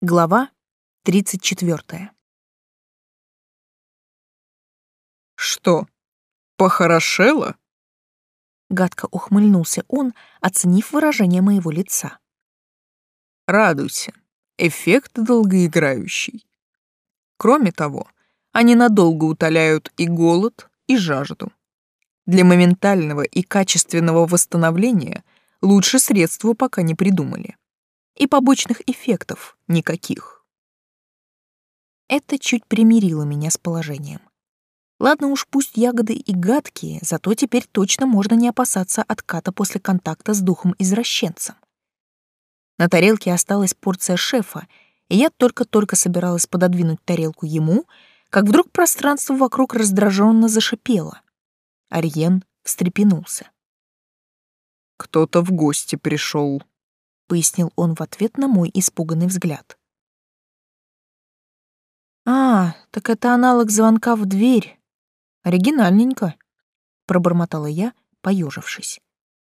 Глава 34. «Что, похорошело?» Гадко ухмыльнулся он, оценив выражение моего лица. «Радуйся, эффект долгоиграющий. Кроме того, они надолго утоляют и голод, и жажду. Для моментального и качественного восстановления лучше средства пока не придумали и побочных эффектов никаких. Это чуть примирило меня с положением. Ладно уж, пусть ягоды и гадкие, зато теперь точно можно не опасаться отката после контакта с духом-извращенцем. На тарелке осталась порция шефа, и я только-только собиралась пододвинуть тарелку ему, как вдруг пространство вокруг раздраженно зашипело. Ариен встрепенулся. «Кто-то в гости пришел», пояснил он в ответ на мой испуганный взгляд. А, так это аналог звонка в дверь. Оригинальненько, пробормотала я, поежившись.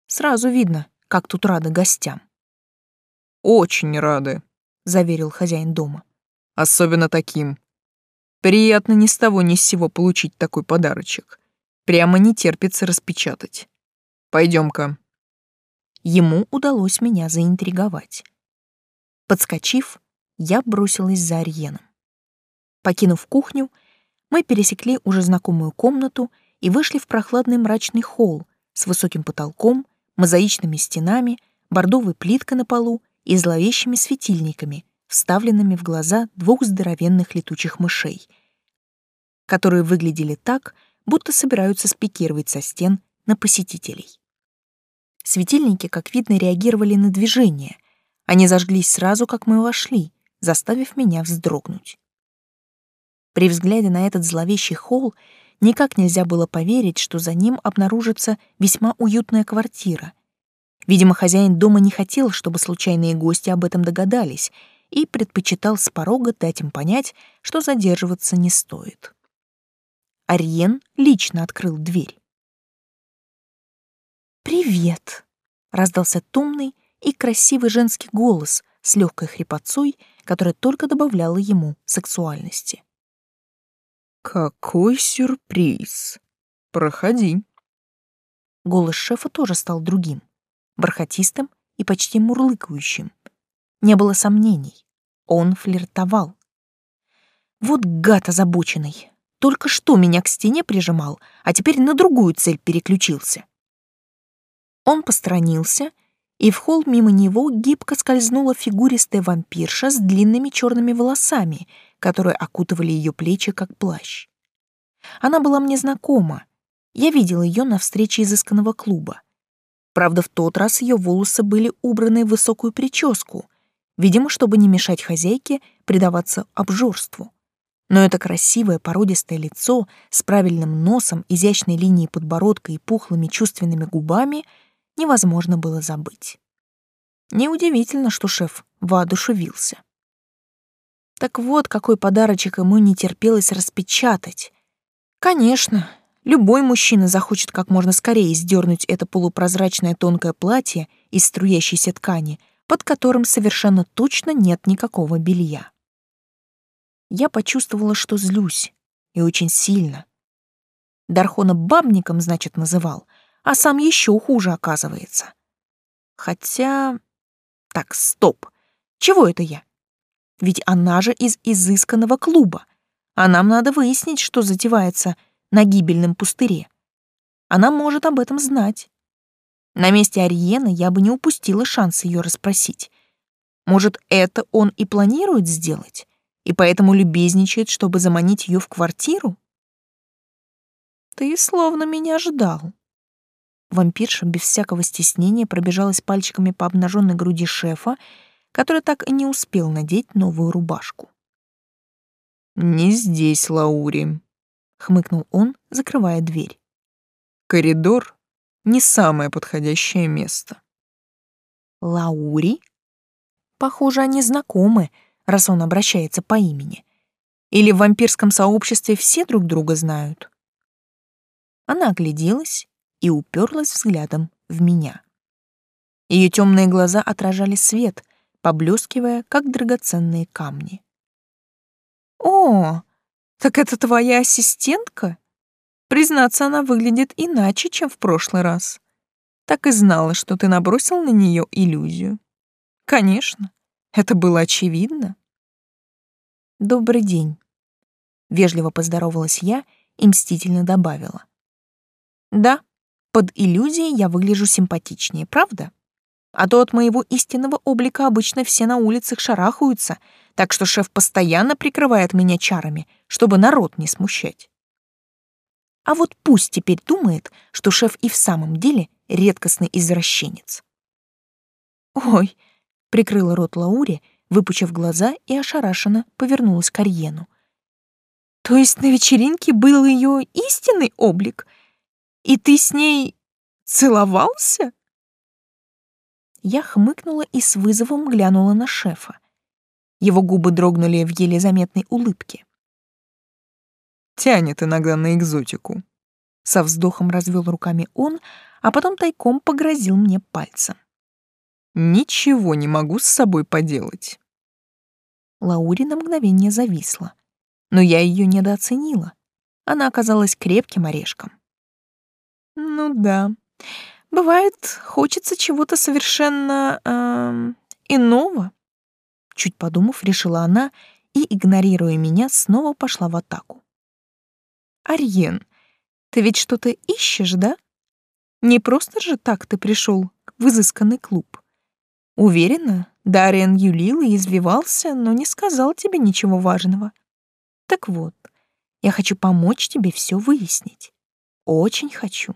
Сразу видно, как тут рады гостям. Очень рады, заверил хозяин дома. Особенно таким. Приятно ни с того ни с сего получить такой подарочек. Прямо не терпится распечатать. Пойдем-ка, Ему удалось меня заинтриговать. Подскочив, я бросилась за Ариеном. Покинув кухню, мы пересекли уже знакомую комнату и вышли в прохладный мрачный холл с высоким потолком, мозаичными стенами, бордовой плиткой на полу и зловещими светильниками, вставленными в глаза двух здоровенных летучих мышей, которые выглядели так, будто собираются спикировать со стен на посетителей. Светильники, как видно, реагировали на движение. Они зажглись сразу, как мы вошли, заставив меня вздрогнуть. При взгляде на этот зловещий холл никак нельзя было поверить, что за ним обнаружится весьма уютная квартира. Видимо, хозяин дома не хотел, чтобы случайные гости об этом догадались, и предпочитал с порога дать им понять, что задерживаться не стоит. Ариен лично открыл дверь. «Привет!» — раздался томный и красивый женский голос с легкой хрипотцой, которая только добавляла ему сексуальности. «Какой сюрприз! Проходи!» Голос шефа тоже стал другим, бархатистым и почти мурлыкающим. Не было сомнений, он флиртовал. Вот гад озабоченный. Только что меня к стене прижимал, а теперь на другую цель переключился. Он посторонился, и в холл мимо него гибко скользнула фигуристая вампирша с длинными черными волосами, которые окутывали ее плечи как плащ. Она была мне знакома. Я видел ее на встрече изысканного клуба. Правда, в тот раз ее волосы были убраны в высокую прическу, видимо, чтобы не мешать хозяйке предаваться обжорству. Но это красивое породистое лицо с правильным носом, изящной линией подбородка и пухлыми чувственными губами — невозможно было забыть. Неудивительно, что шеф воодушевился. Так вот, какой подарочек ему не терпелось распечатать. Конечно, любой мужчина захочет как можно скорее сдернуть это полупрозрачное тонкое платье из струящейся ткани, под которым совершенно точно нет никакого белья. Я почувствовала, что злюсь, и очень сильно. Дархона бабником, значит, называл — а сам еще хуже оказывается. Хотя... Так, стоп. Чего это я? Ведь она же из изысканного клуба, а нам надо выяснить, что затевается на гибельном пустыре. Она может об этом знать. На месте Ариены я бы не упустила шанс ее расспросить. Может, это он и планирует сделать, и поэтому любезничает, чтобы заманить ее в квартиру? Ты словно меня ждал. Вампирша без всякого стеснения пробежалась пальчиками по обнаженной груди шефа, который так и не успел надеть новую рубашку. «Не здесь, Лаури», — хмыкнул он, закрывая дверь. «Коридор — не самое подходящее место». «Лаури?» Похоже, они знакомы, раз он обращается по имени. Или в вампирском сообществе все друг друга знают? Она огляделась и уперлась взглядом в меня. Ее темные глаза отражали свет, поблескивая, как драгоценные камни. «О, так это твоя ассистентка?» Признаться, она выглядит иначе, чем в прошлый раз. Так и знала, что ты набросил на нее иллюзию. Конечно, это было очевидно. Добрый день. Вежливо поздоровалась я и мстительно добавила. Да, под иллюзией я выгляжу симпатичнее, правда? А то от моего истинного облика обычно все на улицах шарахаются, так что шеф постоянно прикрывает меня чарами, чтобы народ не смущать. А вот пусть теперь думает, что шеф и в самом деле редкостный извращенец. «Ой!» — прикрыла рот Лаури, выпучив глаза и ошарашенно повернулась к Арьену. «То есть на вечеринке был ее истинный облик? И ты с ней целовался?» Я хмыкнула и с вызовом глянула на шефа. Его губы дрогнули в еле заметной улыбке. Тянет иногда на экзотику. Со вздохом развел руками он, а потом тайком погрозил мне пальцем. Ничего не могу с собой поделать. Лаури на мгновение зависла, но я ее недооценила. Она оказалась крепким орешком. Ну да, бывает, хочется чего-то совершенно э, иного. Чуть подумав, решила она и, игнорируя меня, снова пошла в атаку. Арьен, ты ведь что-то ищешь, да? Не просто же так ты пришел в изысканный клуб. Уверена, Дариан юлил и извивался, но не сказал тебе ничего важного. Так вот, я хочу помочь тебе все выяснить. Очень хочу.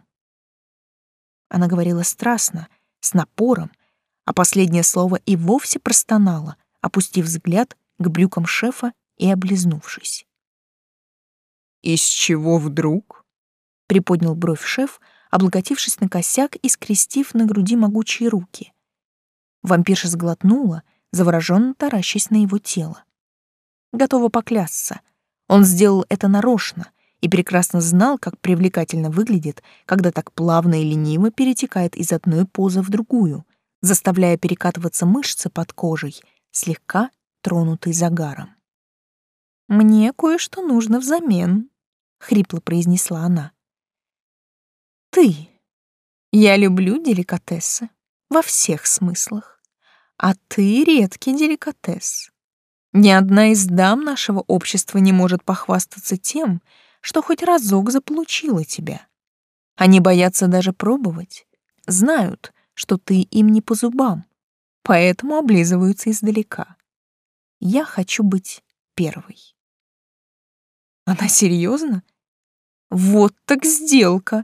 Она говорила страстно, с напором, а последнее слово и вовсе простонала, опустив взгляд к брюкам шефа и облизнувшись. «Из чего вдруг?» — приподнял бровь шеф, облокотившись на косяк и скрестив на груди могучие руки. Вампирша сглотнула, завороженно таращась на его тело. Готова поклясться. Он сделал это нарочно и прекрасно знал, как привлекательно выглядит, когда так плавно и лениво перетекает из одной позы в другую, заставляя перекатываться мышцы под кожей, слегка тронутой загаром. «Мне кое-что нужно взамен», хрипло произнесла она. Ты. Я люблю деликатесы во всех смыслах. А ты редкий деликатес. Ни одна из дам нашего общества не может похвастаться тем, что хоть разок заполучила тебя. Они боятся даже пробовать, знают, что ты им не по зубам, поэтому облизываются издалека. Я хочу быть первой. Она серьезно? Вот так сделка.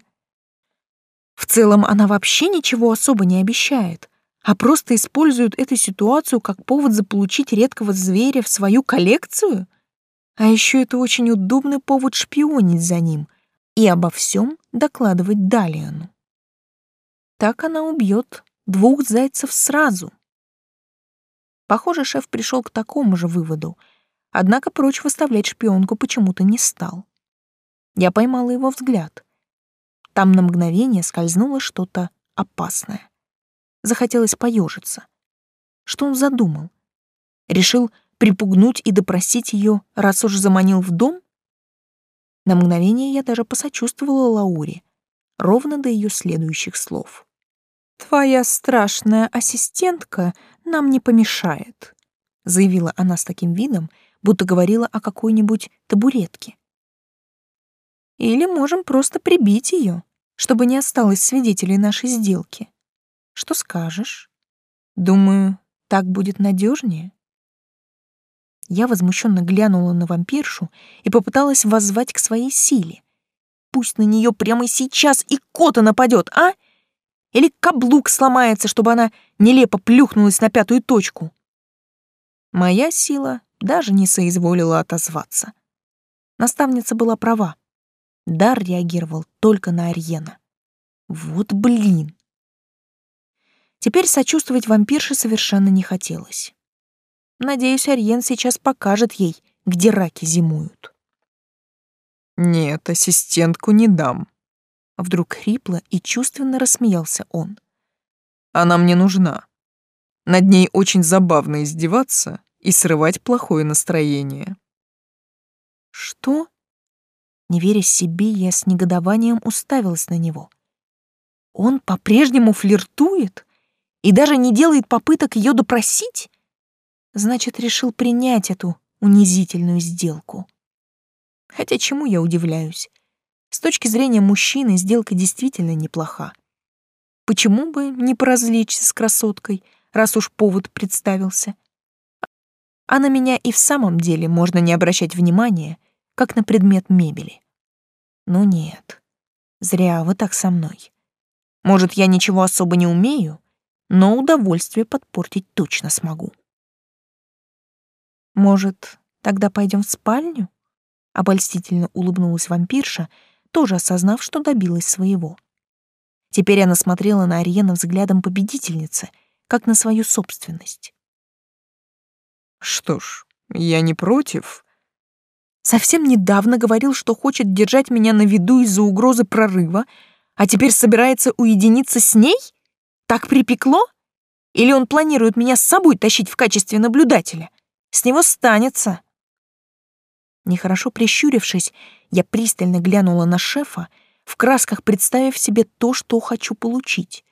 В целом она вообще ничего особо не обещает, а просто использует эту ситуацию как повод заполучить редкого зверя в свою коллекцию. А еще это очень удобный повод шпионить за ним и обо всем докладывать Далиану. Так она убьет двух зайцев сразу. Похоже, шеф пришел к такому же выводу, однако прочь выставлять шпионку почему-то не стал. Я поймала его взгляд. Там на мгновение скользнуло что-то опасное. Захотелось поежиться. Что он задумал? Решил припугнуть и допросить ее, раз уж заманил в дом? На мгновение я даже посочувствовала Лауре, ровно до ее следующих слов. «Твоя страшная ассистентка нам не помешает», заявила она с таким видом, будто говорила о какой-нибудь табуретке. Или можем просто прибить ее, чтобы не осталось свидетелей нашей сделки. Что скажешь? Думаю, так будет надежнее. Я возмущенно глянула на вампиршу и попыталась воззвать к своей силе. Пусть на нее прямо сейчас и кота нападет, а? Или каблук сломается, чтобы она нелепо плюхнулась на пятую точку. Моя сила даже не соизволила отозваться. Наставница была права. Дар реагировал только на Ариена. Вот блин. Теперь сочувствовать вампирше совершенно не хотелось. Надеюсь, Ариен сейчас покажет ей, где раки зимуют. «Нет, ассистентку не дам». Вдруг хрипло и чувственно рассмеялся он. «Она мне нужна. Над ней очень забавно издеваться и срывать плохое настроение. Что? Не веря себе, я с негодованием уставилась на него. Он по-прежнему флиртует и даже не делает попыток ее допросить? Значит, решил принять эту унизительную сделку. Хотя чему я удивляюсь? С точки зрения мужчины сделка действительно неплоха. Почему бы не поразвлечься с красоткой, раз уж повод представился? А на меня и в самом деле можно не обращать внимания, как на предмет мебели. Ну нет, зря вы так со мной. Может, я ничего особо не умею, но удовольствие подпортить точно смогу. Может, тогда пойдем в спальню? Обольстительно улыбнулась вампирша, тоже осознав, что добилась своего. Теперь она смотрела на Ариена взглядом победительницы, как на свою собственность. «Что ж, я не против». Совсем недавно говорил, что хочет держать меня на виду из-за угрозы прорыва, а теперь собирается уединиться с ней? Так припекло? Или он планирует меня с собой тащить в качестве наблюдателя? С него станется. Нехорошо прищурившись, я пристально глянула на шефа, в красках представив себе то, что хочу получить.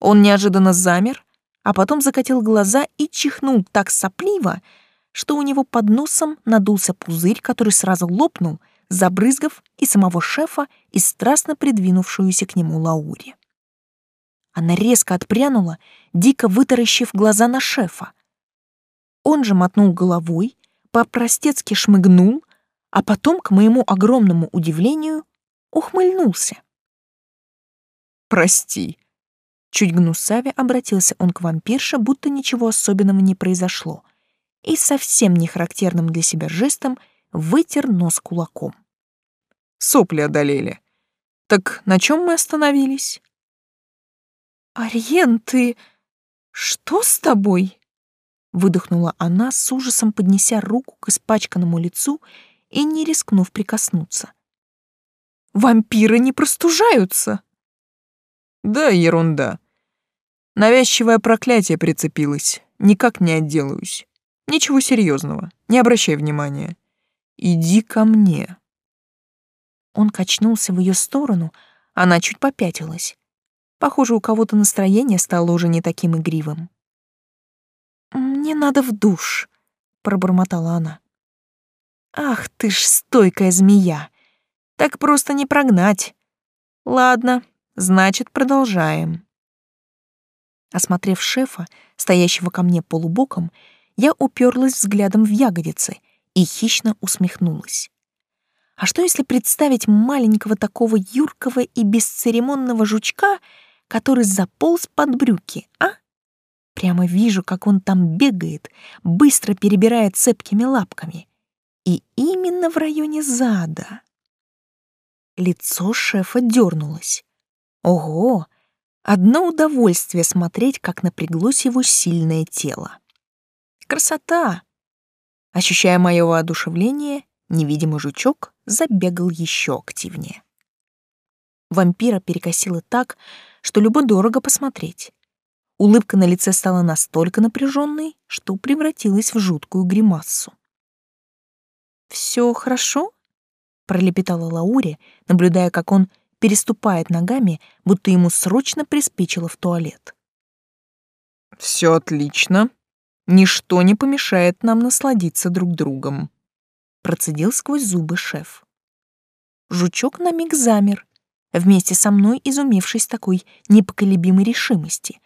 Он неожиданно замер, а потом закатил глаза и чихнул так сопливо, что у него под носом надулся пузырь, который сразу лопнул, забрызгав и самого шефа, и страстно придвинувшуюся к нему Лаури. Она резко отпрянула, дико вытаращив глаза на шефа. Он же мотнул головой, по-простецки шмыгнул, а потом, к моему огромному удивлению, ухмыльнулся. «Прости». Чуть гнусаве обратился он к вампирше, будто ничего особенного не произошло, и совсем не характерным для себя жестом вытер нос кулаком. «Сопли одолели. Так на чем мы остановились?» «Ариен, ты... Что с тобой?» Выдохнула она с ужасом, поднеся руку к испачканному лицу и не рискнув прикоснуться. «Вампиры не простужаются!» «Да, ерунда. Навязчивое проклятие прицепилось. Никак не отделаюсь. Ничего серьезного. Не обращай внимания. Иди ко мне». Он качнулся в ее сторону, она чуть попятилась. Похоже, у кого-то настроение стало уже не таким игривым. «Мне надо в душ», — пробормотала она. «Ах ты ж стойкая змея! Так просто не прогнать. Ладно, значит, продолжаем». Осмотрев шефа, стоящего ко мне полубоком, я уперлась взглядом в ягодицы и хищно усмехнулась. А что если представить маленького такого юркого и бесцеремонного жучка, который заполз под брюки, а? Прямо вижу, как он там бегает, быстро перебирая цепкими лапками. И именно в районе зада. Лицо шефа дернулось. Ого! Одно удовольствие смотреть, как напряглось его сильное тело. Красота! Ощущая мое воодушевление, невидимый жучок забегал еще активнее. Вампира перекосило так, что любо-дорого посмотреть. Улыбка на лице стала настолько напряженной, что превратилась в жуткую гримассу. «Все хорошо?» — пролепетала Лаури, наблюдая, как он переступает ногами, будто ему срочно приспичило в туалет. «Все отлично. Ничто не помешает нам насладиться друг другом», — процедил сквозь зубы шеф. Жучок на миг замер, вместе со мной изумившись такой непоколебимой решимости,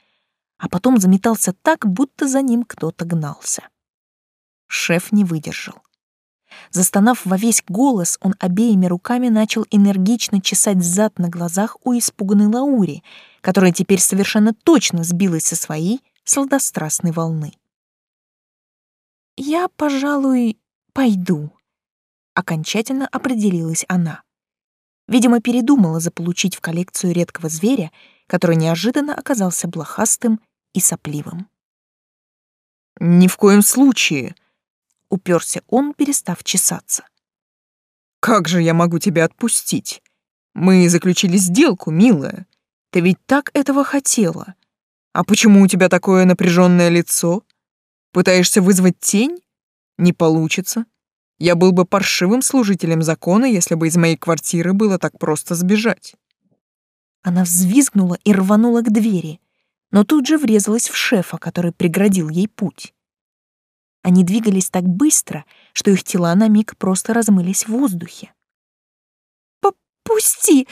а потом заметался так, будто за ним кто-то гнался. Шеф не выдержал. Застонав во весь голос, он обеими руками начал энергично чесать зад на глазах у испуганной Лаури, которая теперь совершенно точно сбилась со своей сладострастной волны. «Я, пожалуй, пойду», — окончательно определилась она. Видимо, передумала заполучить в коллекцию редкого зверя, который неожиданно оказался блохастым и сопливым. «Ни в коем случае!» — уперся он, перестав чесаться. «Как же я могу тебя отпустить? Мы заключили сделку, милая. Ты ведь так этого хотела. А почему у тебя такое напряженное лицо? Пытаешься вызвать тень? Не получится. Я был бы паршивым служителем закона, если бы из моей квартиры было так просто сбежать. Она взвизгнула и рванула к двери, но тут же врезалась в шефа, который преградил ей путь. Они двигались так быстро, что их тела на миг просто размылись в воздухе. «Попусти!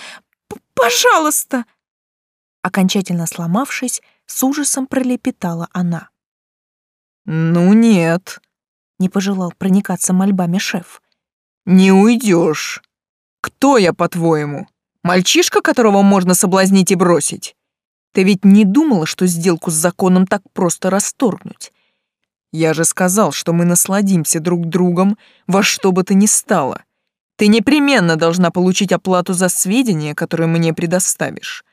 Пожалуйста!» Окончательно сломавшись, с ужасом пролепетала она. «Ну нет», — не пожелал проникаться мольбами шеф. «Не уйдешь. Кто я, по-твоему? Мальчишка, которого можно соблазнить и бросить? Ты ведь не думала, что сделку с законом так просто расторгнуть? Я же сказал, что мы насладимся друг другом во что бы то ни стало. Ты непременно должна получить оплату за сведения, которые мне предоставишь.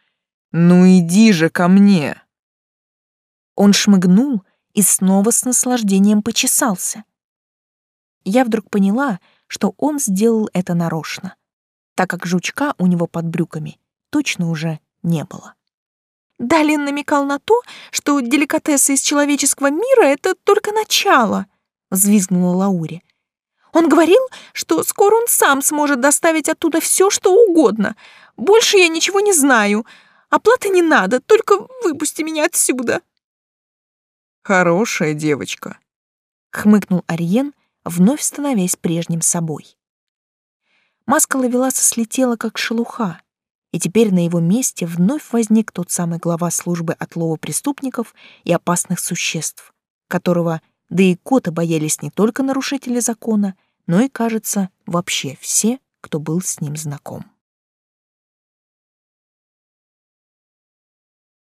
Ну иди же ко мне. Он шмыгнул и снова с наслаждением почесался. Я вдруг поняла, что он сделал это нарочно, так как жучка у него под брюками точно уже не было. Далин намекал на то, что деликатесы из человеческого мира — это только начало, — взвизгнула Лаури. Он говорил, что скоро он сам сможет доставить оттуда все, что угодно. Больше я ничего не знаю. Оплаты не надо, только выпусти меня отсюда. Хорошая девочка, хмыкнул Ариен, вновь становясь прежним собой. Маска Лавеласа слетела, как шелуха, и теперь на его месте вновь возник тот самый глава службы отлова преступников и опасных существ, которого да и коты боялись не только нарушители закона, но и, кажется, вообще все, кто был с ним знаком.